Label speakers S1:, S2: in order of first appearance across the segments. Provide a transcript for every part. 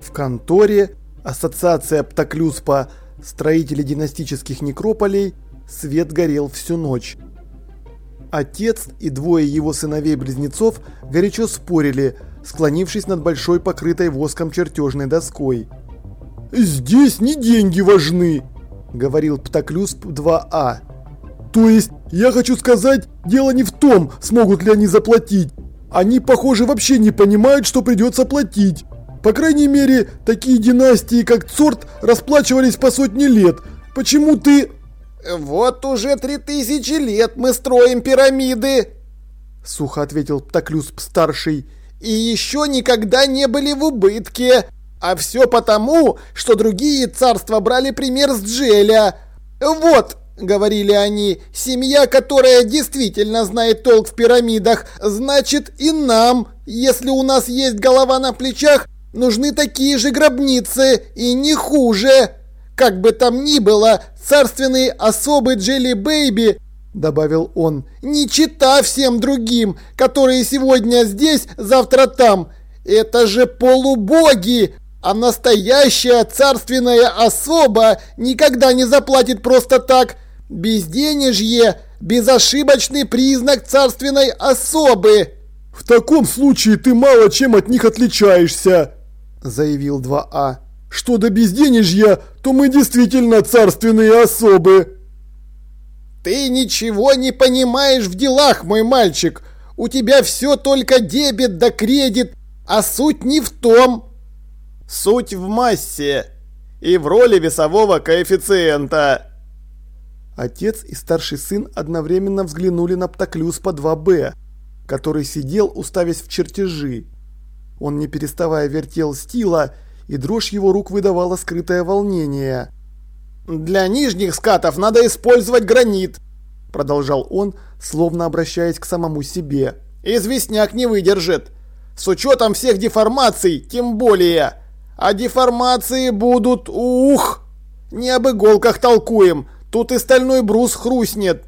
S1: В конторе Ассоциация Птоклюспа строители династических некрополей свет горел всю ночь. Отец и двое его сыновей-близнецов горячо спорили, склонившись над большой покрытой воском чертежной доской. «Здесь не деньги важны», – говорил Птоклюсп 2А. «То есть, я хочу сказать, дело не в том, смогут ли они заплатить. Они, похоже, вообще не понимают, что придется платить. По крайней мере, такие династии, как Цорт, расплачивались по сотни лет. Почему ты...»
S2: «Вот уже три тысячи лет мы строим пирамиды!» Сухо ответил Птоклюсп-старший. «И еще никогда не были в убытке! А все потому, что другие царства брали пример с Джеля! Вот!» — говорили они, — семья, которая действительно знает толк в пирамидах, значит и нам, если у нас есть голова на плечах, нужны такие же гробницы, и не хуже. Как бы там ни было, царственные особы Джелли Бэйби, добавил он, не чита всем другим, которые сегодня здесь, завтра там. Это же полубоги, а настоящая царственная особа никогда не заплатит просто так. Безденежье – безошибочный признак царственной особы.
S1: «В таком случае ты мало чем от них отличаешься», – заявил 2А. Что до безденежья, то мы действительно царственные особы.
S2: Ты ничего не понимаешь в делах, мой мальчик. У тебя все только дебет да кредит, а суть не в том. Суть в массе и в роли весового коэффициента.
S1: Отец и старший сын одновременно взглянули на Птоклюс по 2Б, который сидел, уставясь в чертежи. Он не переставая вертел стила и дрожь его рук выдавала скрытое волнение.
S2: «Для нижних скатов надо использовать гранит», – продолжал он, словно обращаясь к самому себе. «Известняк не выдержит. С учетом всех деформаций, тем более. А деформации будут, ух! Не об иголках толкуем, тут и стальной брус хрустнет».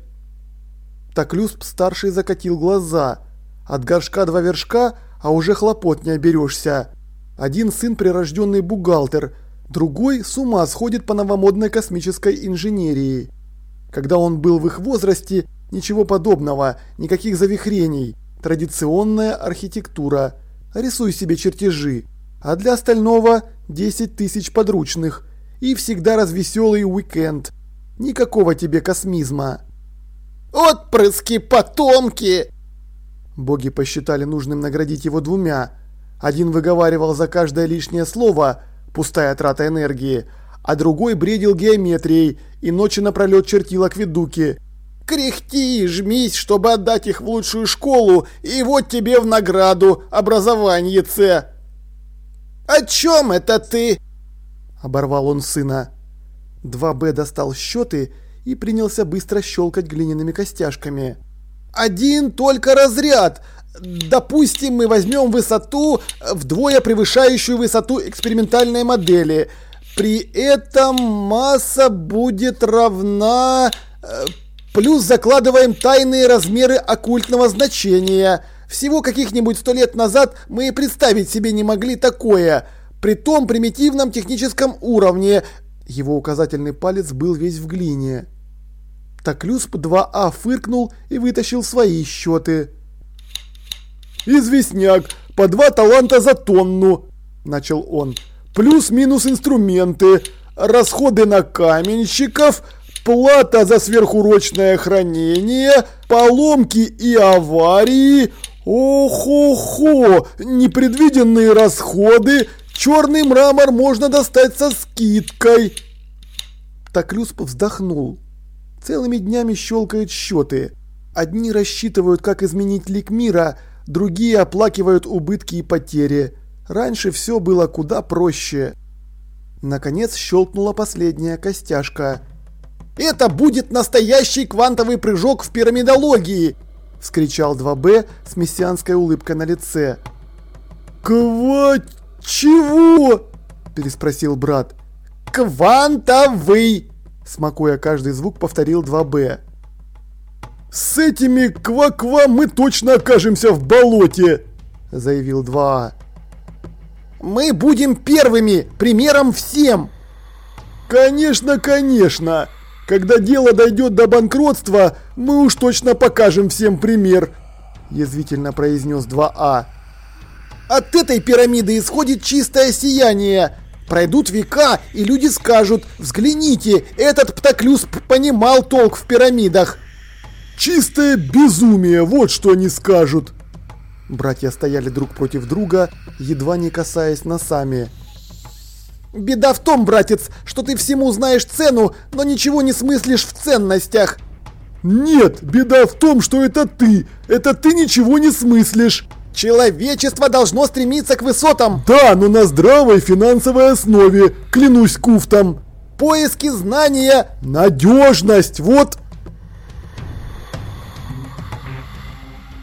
S1: Так Люсп-старший закатил глаза. От горшка два вершка, а уже хлопот не оберешься. Один сын прирожденный бухгалтер, другой с ума сходит по новомодной космической инженерии. Когда он был в их возрасте, ничего подобного, никаких завихрений, традиционная архитектура. Рисуй себе чертежи, а для остального 10 тысяч подручных и всегда развеселый уикенд. Никакого тебе космизма.
S2: «Отпрыски потомки!»
S1: Боги посчитали нужным наградить его двумя – один выговаривал за каждое лишнее слово, пустая трата энергии, а другой бредил геометрией и ночи напролет чертил акведуки.
S2: «Кряхти и жмись, чтобы отдать их в лучшую школу, и вот тебе в награду образование Ц!» «О чем это ты?» – оборвал он сына.
S1: 2Б достал счеты и принялся быстро щелкать глиняными костяшками.
S2: «Один только разряд! Допустим, мы возьмем высоту, вдвое превышающую высоту экспериментальной модели. При этом масса будет равна... Э, плюс закладываем тайные размеры оккультного значения. Всего каких-нибудь сто лет назад мы и представить себе не могли такое. При том примитивном техническом уровне.
S1: Его указательный палец был весь в глине. Таклюсп 2А фыркнул и вытащил свои счеты. «Известняк, по два таланта за тонну», – начал он. «Плюс-минус инструменты, расходы на каменщиков, плата за сверхурочное хранение, поломки и аварии, ох-охо, непредвиденные расходы, черный мрамор можно достать со скидкой». Таклюсп вздохнул. Целыми днями щелкают счеты. Одни рассчитывают, как изменить лик мира – другие оплакивают убытки и потери. Раньше все было куда проще. Наконец щелкнула последняя костяшка.
S2: «Это будет настоящий квантовый прыжок в пирамидологии!» – вскричал 2Б с мессианской улыбкой на лице.
S1: «Ква... чего?» – переспросил брат.
S2: квантовый!» Смакуя каждый звук, повторил 2Б.
S1: «С этими ква-ква мы точно окажемся в болоте!» заявил 2А.
S2: «Мы будем первыми, примером всем!»
S1: «Конечно, конечно! Когда дело дойдет до банкротства, мы уж точно покажем всем пример!» язвительно произнес 2А.
S2: «От этой пирамиды исходит чистое сияние!» Пройдут века, и люди скажут, взгляните, этот Птоклюс понимал толк в пирамидах.
S1: Чистое безумие, вот что они скажут.
S3: Братья стояли друг против друга, едва не касаясь носами.
S2: «Беда в том, братец, что ты всему знаешь цену, но ничего не смыслишь в ценностях!»
S1: «Нет, беда в том, что это ты! Это ты ничего не смыслишь!»
S2: «Человечество должно стремиться к высотам!»
S1: «Да, но на здравой финансовой основе, клянусь куфтом!»
S2: «Поиски знания!»
S1: «Надежность! Вот!»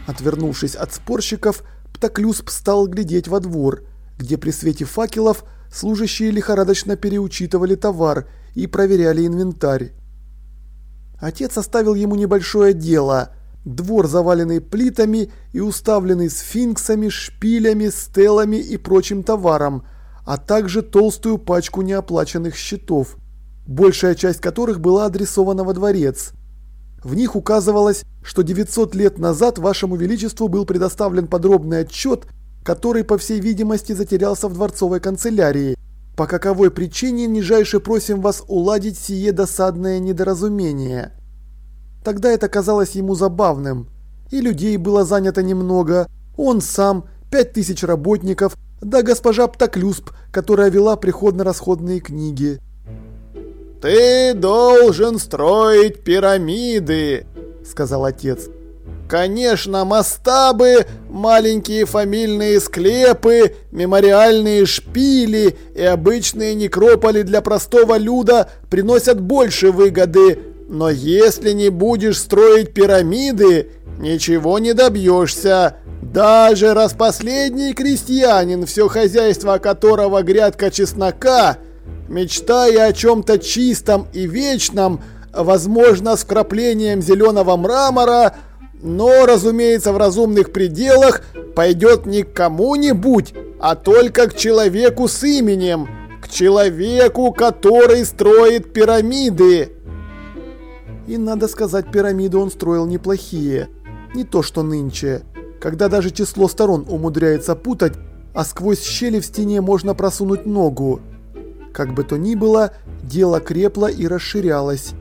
S3: Отвернувшись от спорщиков, Птоклюсп стал глядеть во двор, где при свете факелов служащие лихорадочно переучитывали товар и проверяли инвентарь. Отец оставил ему небольшое дело – двор, заваленный плитами и уставленный сфинксами, шпилями, стелами и прочим товаром, а также толстую пачку неоплаченных счетов, большая часть которых была адресована во дворец – в них указывалось, что 900 лет назад вашему величеству был предоставлен подробный отчет, который, по всей видимости, затерялся в дворцовой канцелярии. По каковой причине нижайше просим вас уладить сие досадное недоразумение. Тогда это казалось ему забавным. И людей было занято немного. Он сам, пять тысяч работников, да госпожа Птоклюсп, которая вела приходно-расходные книги.
S2: «Ты должен строить пирамиды», — сказал отец. «Конечно, мастабы, маленькие фамильные склепы, мемориальные шпили и обычные некрополи для простого люда приносят больше выгоды, но если не будешь строить пирамиды, ничего не добьешься. Даже раз последний крестьянин, все хозяйство которого грядка чеснока — мечтая о чем-то чистом и вечном, возможно, с вкраплением зеленого мрамора, но, разумеется, в разумных пределах, пойдет не к кому-нибудь, а только к человеку с именем, к человеку, который строит пирамиды.
S3: И надо сказать, пирамиды он строил неплохие, не то что нынче, когда даже число сторон умудряется путать, а сквозь щели в стене можно просунуть ногу. Как бы то ни было, дело крепло и расширялось.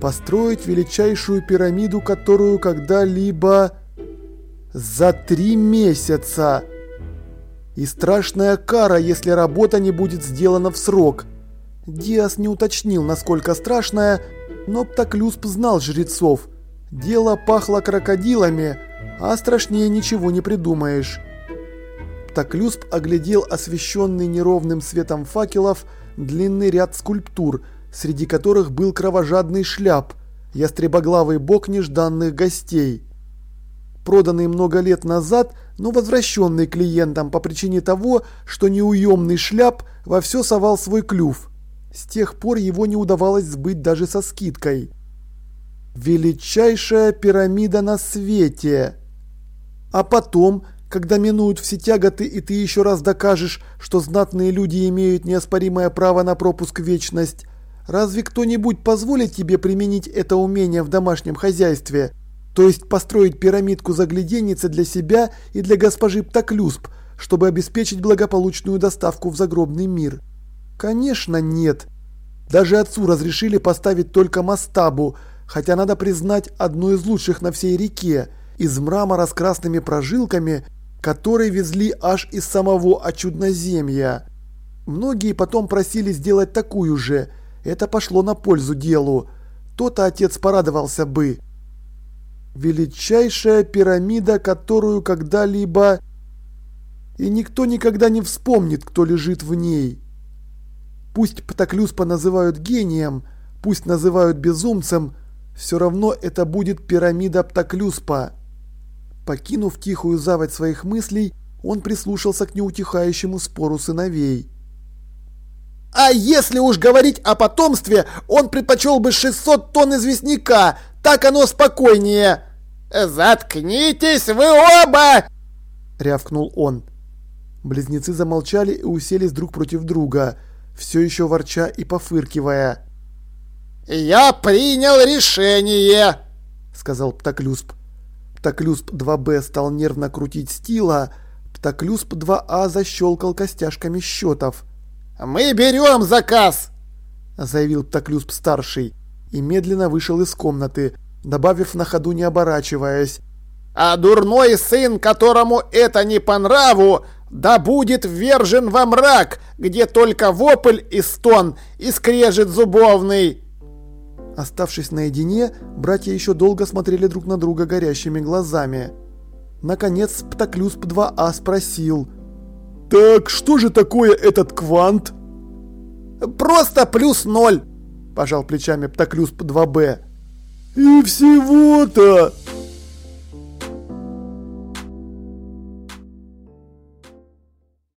S3: Построить величайшую пирамиду, которую когда-либо... За три месяца! И страшная кара, если работа не будет сделана в срок. Диас не уточнил, насколько страшная, но Птоклюсп знал жрецов. Дело пахло крокодилами, а страшнее ничего не придумаешь. Птоклюсп оглядел освещенный неровным светом факелов длинный ряд скульптур, среди которых был кровожадный шляп, ястребоглавый бог нежданных гостей. Проданный много лет назад, но возвращенный клиентам по причине того, что неуемный шляп во все совал свой клюв. С тех пор его не удавалось сбыть даже со скидкой. Величайшая пирамида на свете. А потом когда минуют все тяготы, и ты еще раз докажешь, что знатные люди имеют неоспоримое право на пропуск в вечность, разве кто-нибудь позволит тебе применить это умение в домашнем хозяйстве? То есть построить пирамидку загляденницы для себя и для госпожи Птоклюсп, чтобы обеспечить благополучную доставку в загробный мир? Конечно, нет. Даже отцу разрешили поставить только мастабу, хотя надо признать одну из лучших на всей реке, из мрамора с красными прожилками – который везли аж из самого Очудноземья. Многие потом просили сделать такую же, это пошло на пользу делу. То-то отец порадовался бы. Величайшая пирамида, которую когда-либо... И никто никогда не вспомнит, кто лежит в ней. Пусть Птоклюспа называют гением, пусть называют безумцем, все равно это будет пирамида Птоклюспа. Покинув тихую заводь своих мыслей, он прислушался к неутихающему спору сыновей.
S2: А если уж говорить о потомстве, он предпочел бы 600 тонн известняка, так оно спокойнее. «Заткнитесь вы оба!» — рявкнул он.
S3: Близнецы замолчали и уселись друг против друга, все еще ворча и пофыркивая.
S2: «Я принял решение!» — сказал Птоклюсп.
S3: Птоклюсп 2Б стал нервно крутить стила, Птоклюсп 2А защелкал костяшками счетов.
S2: «Мы берем заказ!»
S3: — заявил Птоклюсп-старший и медленно вышел из комнаты, добавив на ходу не оборачиваясь.
S2: «А дурной сын, которому это не по нраву, да будет ввержен во мрак, где только вопль и стон, и скрежет зубовный!»
S3: Оставшись наедине, братья еще долго смотрели друг на друга горящими глазами. Наконец Птоклюсп-2А спросил.
S1: «Так что же такое этот квант?»
S2: «Просто плюс ноль!» – пожал плечами Птоклюсп-2Б.
S1: «И всего-то!»